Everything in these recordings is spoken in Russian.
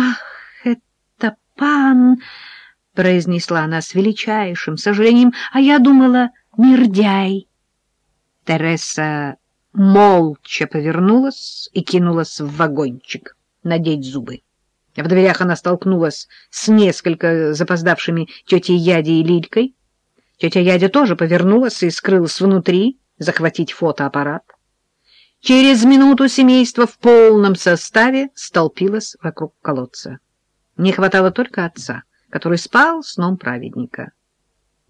Ах, это пан, произнесла она с величайшим сожалением, а я думала, мирдяй. Тереса молча повернулась и кинулась в вагончик надеть зубы. В дверях она столкнулась с несколько запоздавшими тетей Ядей и Лилькой. Тетя Ядя тоже повернулась и скрылась внутри, захватить фотоаппарат. Через минуту семейство в полном составе столпилось вокруг колодца. Не хватало только отца, который спал сном праведника.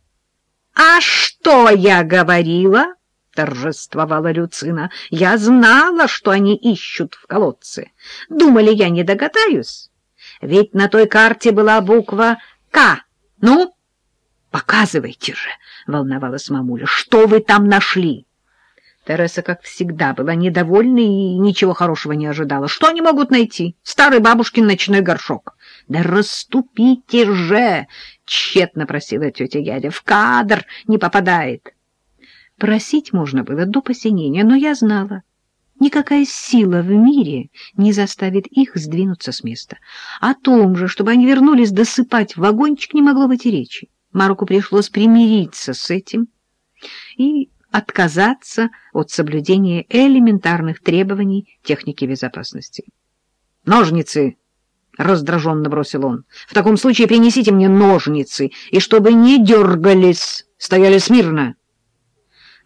— А что я говорила? — торжествовала Люцина. — Я знала, что они ищут в колодце. Думали, я не догадаюсь. Ведь на той карте была буква «К». Ну, показывайте же, — волновалась мамуля, — что вы там нашли? Тереса, как всегда, была недовольна и ничего хорошего не ожидала. Что они могут найти? Старый бабушкин ночной горшок. — Да расступите же! — тщетно просила тетя Ядя. — В кадр не попадает. Просить можно было до посинения, но я знала. Никакая сила в мире не заставит их сдвинуться с места. О том же, чтобы они вернулись досыпать в вагончик, не могло быть и речи. Маруку пришлось примириться с этим и отказаться от соблюдения элементарных требований техники безопасности. «Ножницы!» — раздраженно бросил он. «В таком случае принесите мне ножницы, и чтобы не дергались, стояли смирно!»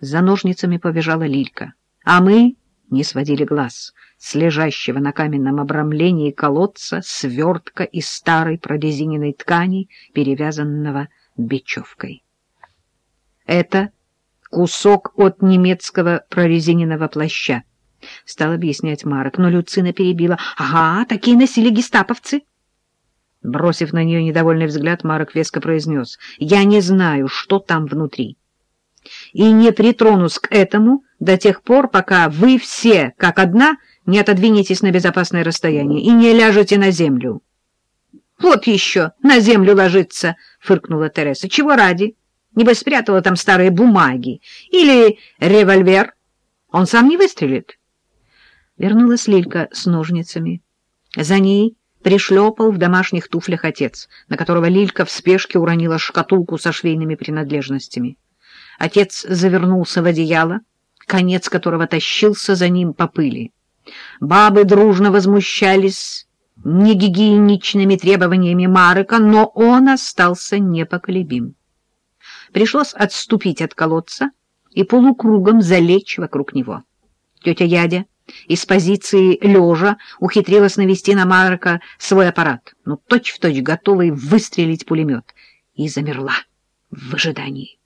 За ножницами побежала Лилька, а мы не сводили глаз с лежащего на каменном обрамлении колодца свертка из старой прорезиненной ткани, перевязанного бечевкой. Это кусок от немецкого прорезиненного плаща, — стал объяснять Марок, но Люцина перебила. — Ага, такие носили гестаповцы. Бросив на нее недовольный взгляд, Марок веско произнес. — Я не знаю, что там внутри. И не притронусь к этому до тех пор, пока вы все, как одна, не отодвинетесь на безопасное расстояние и не ляжете на землю. — Вот еще на землю ложиться, — фыркнула Тереса. — Чего ради? — Небось, спрятала там старые бумаги. Или револьвер. Он сам не выстрелит. Вернулась Лилька с ножницами. За ней пришлепал в домашних туфлях отец, на которого Лилька в спешке уронила шкатулку со швейными принадлежностями. Отец завернулся в одеяло, конец которого тащился за ним по пыли. Бабы дружно возмущались негигиеничными требованиями Марека, но он остался непоколебим. Пришлось отступить от колодца и полукругом залечь вокруг него. Тетя Ядя из позиции лежа ухитрилась навести на Марка свой аппарат, ну, точь-в-точь готовый выстрелить пулемет, и замерла в ожидании.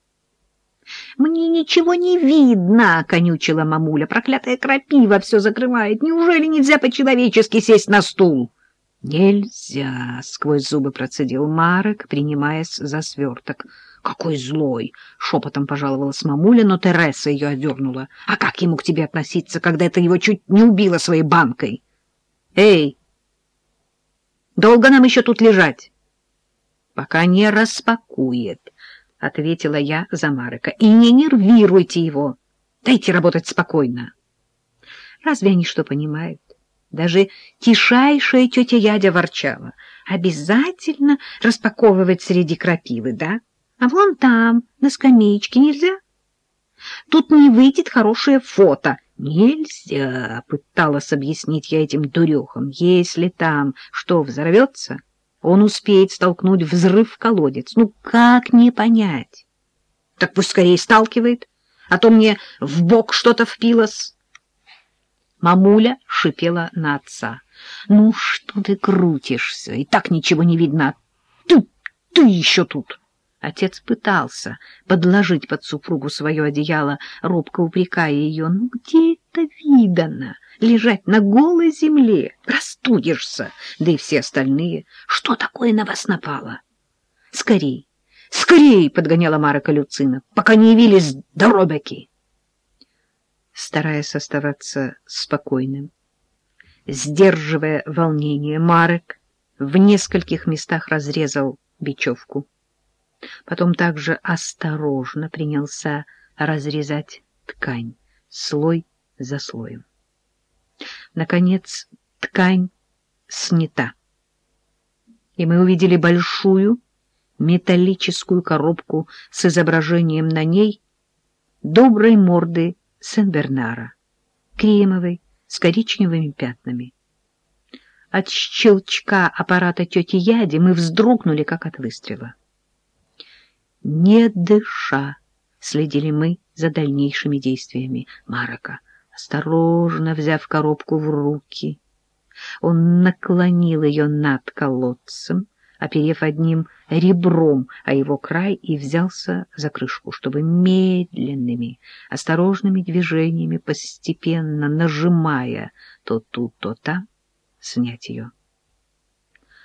«Мне ничего не видно!» — конючила мамуля. «Проклятая крапива все закрывает! Неужели нельзя по-человечески сесть на стул?» «Нельзя!» — сквозь зубы процедил Марек, принимаясь за сверток. Какой злой! — шепотом пожаловалась мамуля, но Тереса ее одернула. — А как ему к тебе относиться, когда это его чуть не убило своей банкой? — Эй! Долго нам еще тут лежать? — Пока не распакует, — ответила я за Марека. — И не нервируйте его. Дайте работать спокойно. Разве они что понимают? Даже тишайшая тетя Ядя ворчала. Обязательно распаковывать среди крапивы, да? — а вон там, на скамеечке, нельзя? Тут не выйдет хорошее фото. Нельзя, пыталась объяснить я этим дурехам. Если там что взорвется, он успеет столкнуть взрыв в колодец. Ну, как не понять? Так пусть скорее сталкивает, а то мне в бок что-то впилось. Мамуля шипела на отца. Ну, что ты крутишься? И так ничего не видно. Ты, ты еще тут. Отец пытался подложить под супругу свое одеяло, робко упрекая ее. «Ну где это видано? Лежать на голой земле? Простудишься!» Да и все остальные. «Что такое на вас напало?» «Скорей! Скорей!» — подгоняла Марка Люцина, пока не явились доробяки. Стараясь оставаться спокойным, сдерживая волнение, Марек в нескольких местах разрезал бечевку. Потом также осторожно принялся разрезать ткань, слой за слоем. Наконец ткань снята. и мы увидели большую металлическую коробку с изображением на ней доброй морды Сен-Бернара, кремовой, с коричневыми пятнами. От щелчка аппарата тети Яди мы вздрогнули, как от выстрела. Не дыша, следили мы за дальнейшими действиями Марока, осторожно взяв коробку в руки. Он наклонил ее над колодцем, оперев одним ребром о его край, и взялся за крышку, чтобы медленными, осторожными движениями, постепенно нажимая то тут, то там, снять ее.